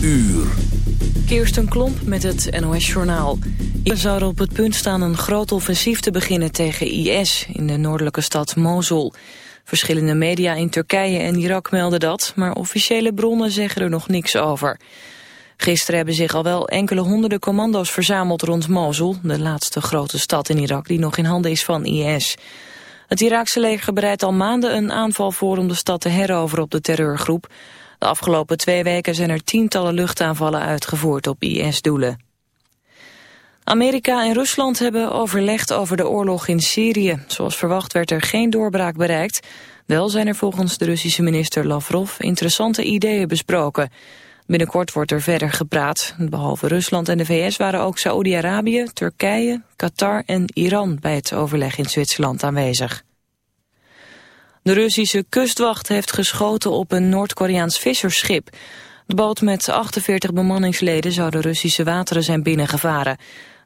uur. Kirsten Klomp met het NOS-journaal. Er zou op het punt staan een groot offensief te beginnen tegen IS... in de noordelijke stad Mosul. Verschillende media in Turkije en Irak melden dat... maar officiële bronnen zeggen er nog niks over. Gisteren hebben zich al wel enkele honderden commando's verzameld rond Mosul... de laatste grote stad in Irak die nog in handen is van IS... Het Iraakse leger bereidt al maanden een aanval voor om de stad te heroveren op de terreurgroep. De afgelopen twee weken zijn er tientallen luchtaanvallen uitgevoerd op IS-doelen. Amerika en Rusland hebben overlegd over de oorlog in Syrië. Zoals verwacht werd er geen doorbraak bereikt. Wel zijn er volgens de Russische minister Lavrov interessante ideeën besproken. Binnenkort wordt er verder gepraat. Behalve Rusland en de VS waren ook Saoedi-Arabië, Turkije, Qatar en Iran bij het overleg in Zwitserland aanwezig. De Russische kustwacht heeft geschoten op een Noord-Koreaans vissersschip. De boot met 48 bemanningsleden zou de Russische wateren zijn binnengevaren.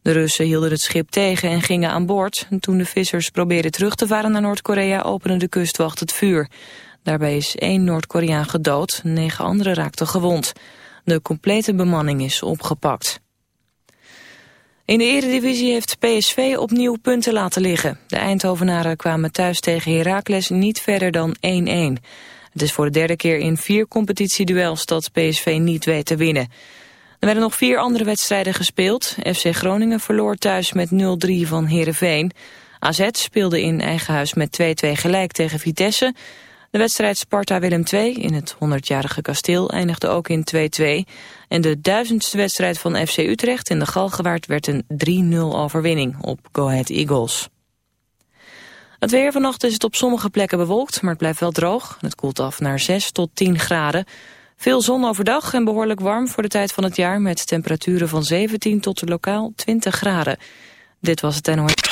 De Russen hielden het schip tegen en gingen aan boord. toen de vissers probeerden terug te varen naar Noord-Korea opende de kustwacht het vuur. Daarbij is één Noord-Koreaan gedood, negen anderen raakten gewond. De complete bemanning is opgepakt. In de eredivisie heeft PSV opnieuw punten laten liggen. De Eindhovenaren kwamen thuis tegen Heracles niet verder dan 1-1. Het is voor de derde keer in vier competitieduels dat PSV niet weet te winnen. Er werden nog vier andere wedstrijden gespeeld. FC Groningen verloor thuis met 0-3 van Heerenveen. AZ speelde in eigen huis met 2-2 gelijk tegen Vitesse. De wedstrijd Sparta-Willem II in het 100-jarige kasteel eindigde ook in 2-2. En de duizendste wedstrijd van FC Utrecht in de Galgenwaard werd een 3-0 overwinning op Go Ahead Eagles. Het weer vannacht is het op sommige plekken bewolkt, maar het blijft wel droog. Het koelt af naar 6 tot 10 graden. Veel zon overdag en behoorlijk warm voor de tijd van het jaar... met temperaturen van 17 tot lokaal 20 graden. Dit was het NOS.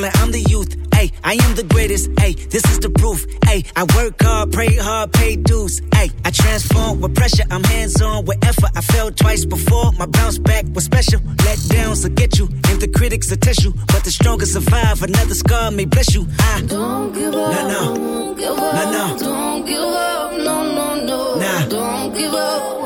I'm the youth. Hey, I am the greatest. Hey, this is the proof. Hey, I work hard, pray hard, pay dues. Hey, I transform with pressure. I'm hands on with effort. I fell twice before. My bounce back was special. Let downs will get you, and the critics will test you. But the strongest survive. Another scar may bless you. I don't give up. No, no. Won't give up. No, no. Don't give up. No, no, no. Nah. Don't give up.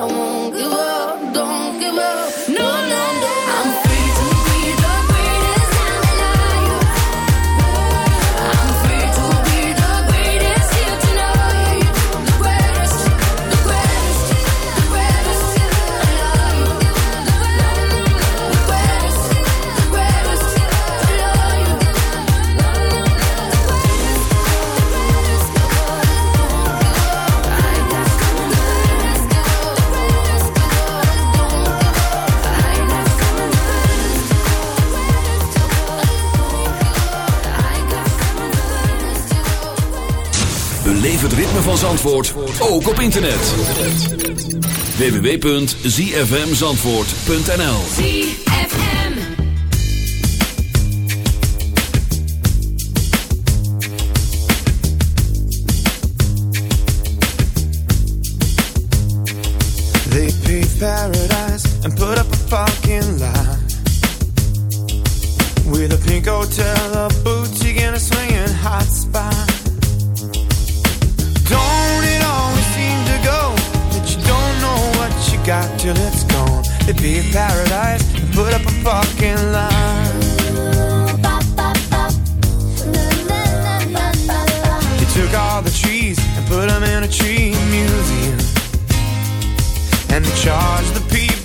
Ritme van Zandvoort, ook op internet. www.zfmzandvoort.nl ZFM. They paved paradise and put up a fucking lie. With a pink hotel, gone? They paved paradise put up a fucking lie. They took all the trees and put them in a tree museum. And they charge the people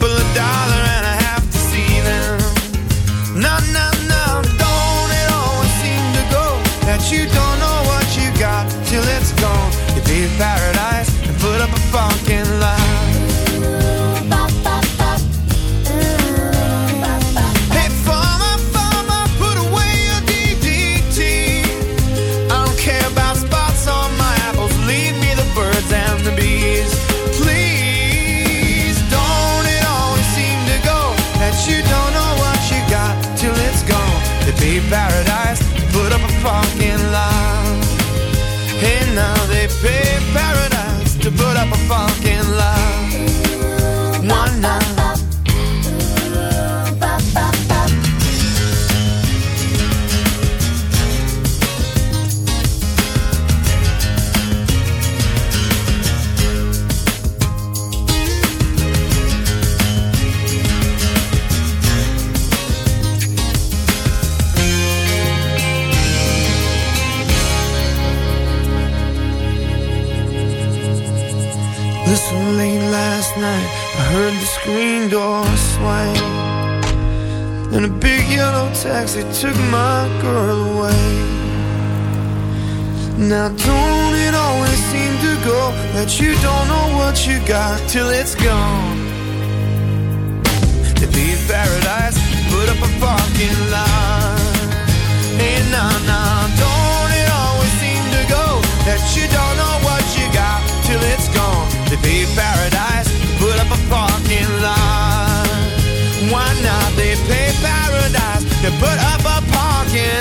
that you don't know what you got till it's gone? To be in paradise, put up a fucking line. Hey, nah, nah, don't it always seem to go that you don't know what you got till it's gone? To be in paradise, put up a fucking line. Why not? They pay paradise to put up a parking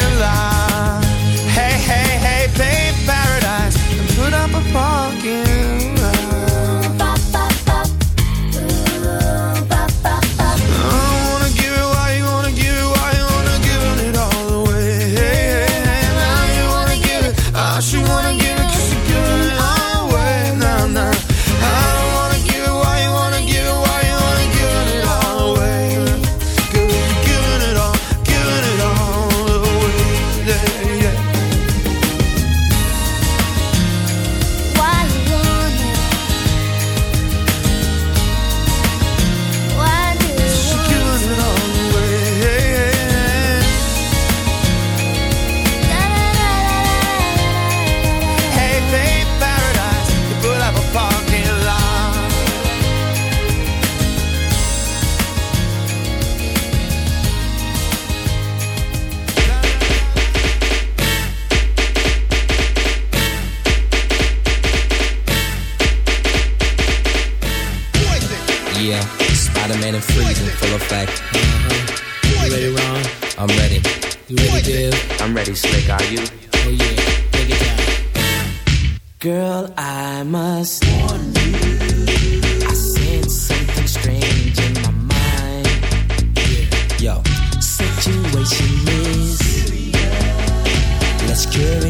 full effect. Uh-huh. You ready, Ron? I'm ready. You ready, Bill? I'm ready, Slick. Are you? Oh yeah, take it down. Girl, I must warn you. I sense something strange in my mind. Yo, situation is serious. Let's carry.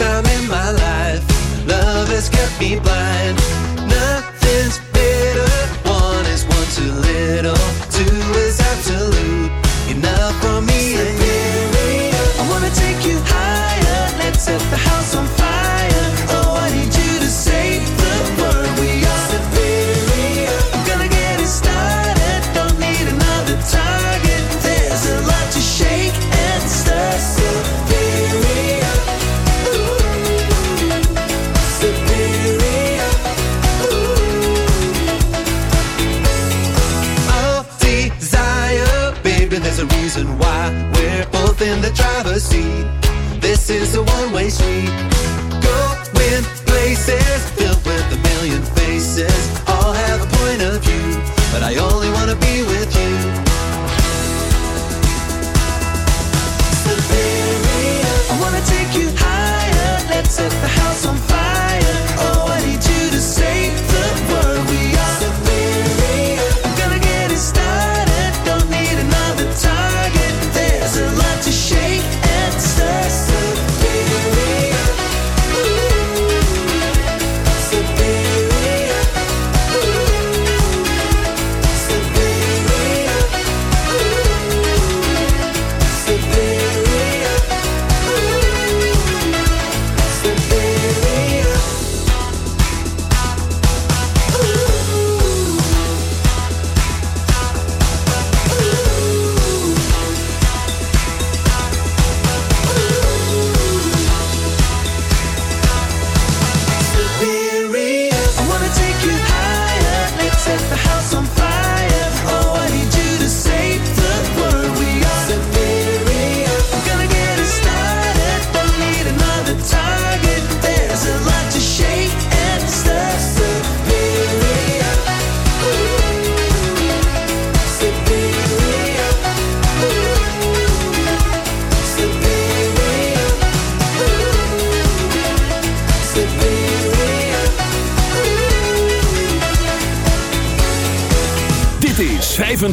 bésame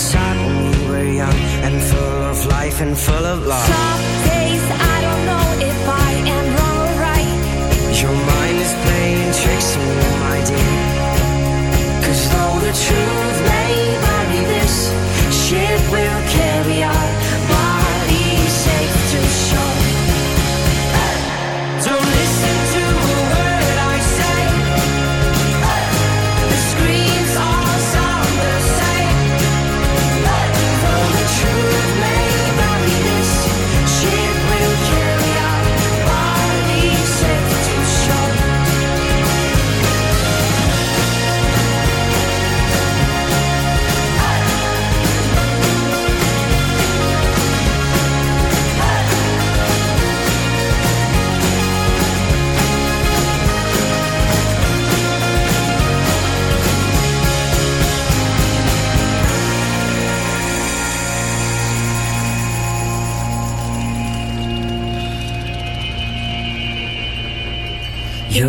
outside when we were young and full of life and full of love. Something